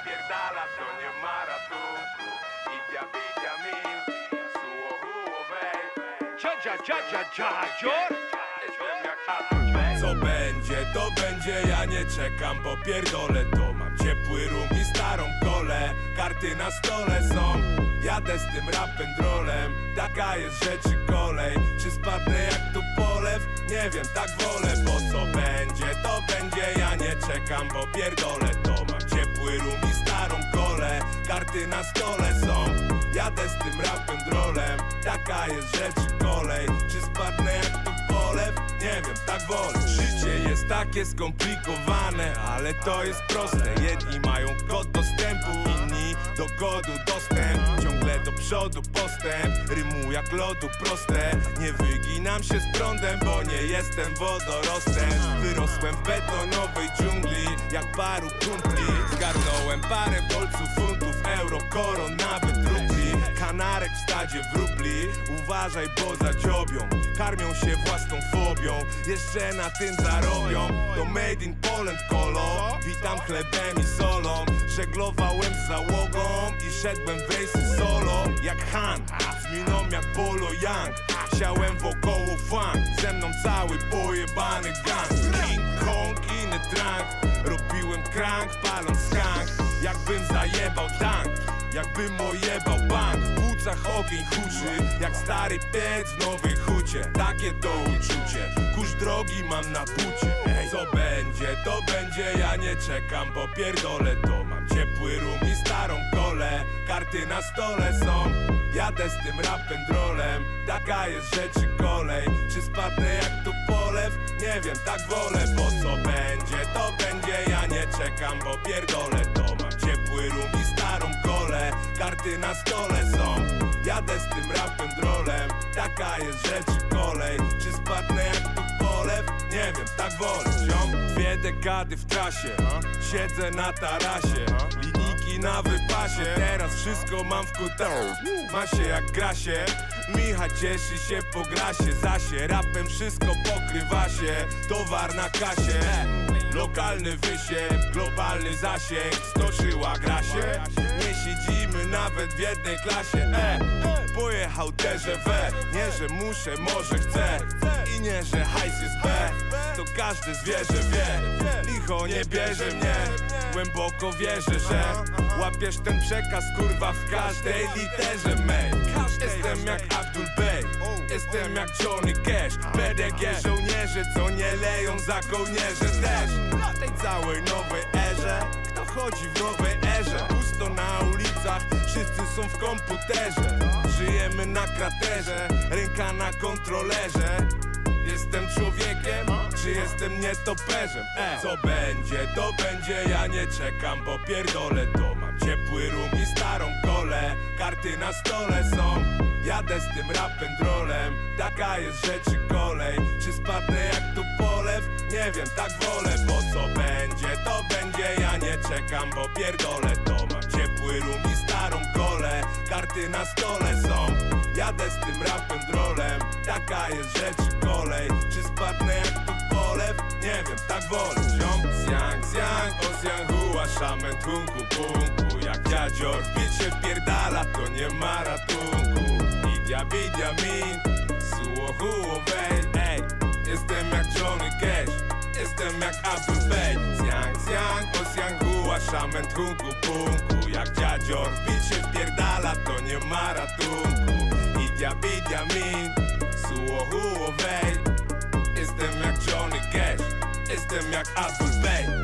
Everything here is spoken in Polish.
wpierdala, to nie ma ratunku. Idia, bidia, min Suło, huło, wej Co będzie, to będzie, ja nie czekam, bo pierdolę to. Mam ciepły rum i starą kolę, karty na stole są. Jadę z tym rapem drolem, taka jest rzeczy kolej. Czy spadnę jak tu polew? Nie wiem, tak wolę, bo co będzie, to będzie. Ja nie czekam, bo pierdolę to. Mam ciepły rum starą kolę, karty na stole są. Jadę z tym rapem drolem, taka jest rzeczy kolej. Czy spadnę jak tu polew? Nie wiem, tak wolę. Życie jest takie skomplikowane, ale to jest proste. Jedni mają kod dostępu, inni do kodu dostęp przodu postęp, rymu jak lodu proste. Nie wyginam się z prądem, bo nie jestem wodorostem. Wyrosłem w betonowej dżungli, jak paru kumpli Zgarnąłem parę dolców, funtów, euro, koron, nawet rubli Kanarek w stadzie wróbli, uważaj, bo zadziobią Karmią się własną fobią, jeszcze na tym zarobią To made in Poland kolo, witam chlebem i solą. Żeglowałem z załogą i szedłem w solo. Jak Han, z miną jak Polo Young Siałem wokoło funk, ze mną cały pojebany gang. King Kong, inny drunk, robiłem krank, paląc skank. Jakbym zajebał tank Jakbym ojebał bank W płucach ogień huczy Jak stary piec w nowej hucie. Takie to uczucie Kurz drogi mam na bucie. Ej, Co będzie, to będzie Ja nie czekam, bo pierdolę to. Mam ciepły rum i starą kolę Karty na stole są. Jadę z tym rapem drolem Taka jest rzeczy kolej. Czy spadnę jak tu polew? Nie wiem, tak wolę Bo co będzie, to będzie Ja nie czekam, bo pierdolę to. Mam ciepły rum i starą kolę Karty na stole są Jadę z tym rapem drolem. Taka jest rzeczy kolej. Czy spadnę jak tu polew? Nie wiem, tak wolę Ziom, dwie dekady w trasie. Siedzę na tarasie. Linijki na wypasie. Teraz wszystko mam w kutaru Ma się jak grasie. Micha cieszy się po grasie. Zasie rapem wszystko pokrywa się. Towar na kasie. Lokalny wysiew, globalny zasięg. Stoczyła grasie. Nie siedzimy nawet w jednej klasie e, Pojechał we Nie, że muszę, może chcę I nie, że hajs jest B. To każde zwierzę wie. Licho nie bierze mnie Głęboko wierzę, że Łapiesz ten przekaz, kurwa, w każdej literze mej Jestem jak Abdul Bey Jestem jak Johnny Cash. BDG żołnierze, co nie leją za kołnierze też całej nowej erze Kto chodzi w nowej erze? Pusto na ulicach, wszyscy są w komputerze Żyjemy na kraterze, ręka na kontrolerze Jestem człowiekiem, czy jestem nietoperzem? E. Co będzie, to będzie, ja nie czekam, bo pierdolę to Mam ciepły rum i starą kolę, karty na stole są. Jadę z tym rapem drolem, taka jest rzeczy kolej. Czy spadnę jak tu polew? Nie wiem, tak wolę, bo co będzie, to będzie. Ja nie czekam, bo pierdolę to. Mam ciepły rum i starą kolę, karty na stole są. Jadę z tym rapem drolem, taka jest rzeczy kolej. Czy spadnę jak tu polew? Nie wiem, tak wolę zjang, zjang, o zjanghua, szamen, tunku, punku Jak dziadzior, wbić się wpierdala, to nie ma ratunku. Idia, bidia, min, suło, wej, ej Jestem jak Johnny Cash, jestem jak Apple Pay Zjang, zjang, o zjanghua, szamen, tunku, punku Jak dziadzior, wbić się wpierdala, to nie ma ratunku. Idia, bidia, min, suło, wej Jestem jak Johnny Cash, jestem jak Apple Pay